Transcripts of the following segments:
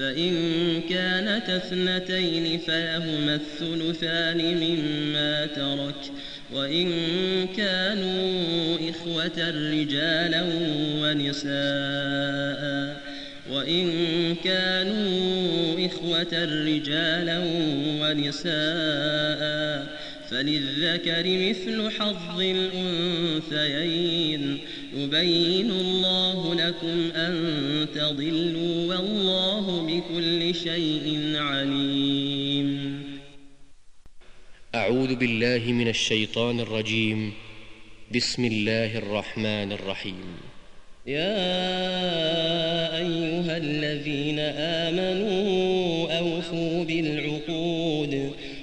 فإن كانت اثنتين فلهما الثلثان مما ترك وإن كانوا إخوة رجالا ونساء وإن كانوا إخوة رجالا ونساء فللذكر مثل حظ الأنثيين يبين الله لكم أن تضلوا والله بكل شيء عليم. أعوذ بالله من الشيطان الرجيم. بسم الله الرحمن الرحيم. يا أيها الذين آمنوا أوفوا بالعقود.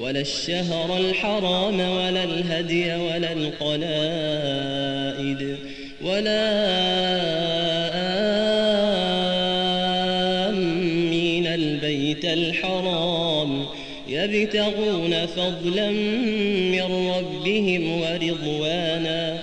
ولا الشهر الحرام ولا الهدي ولا القلائد ولا آمين البيت الحرام يبتغون فضلا من ربهم ورضوانا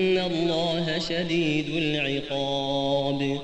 إن الله شديد العقاب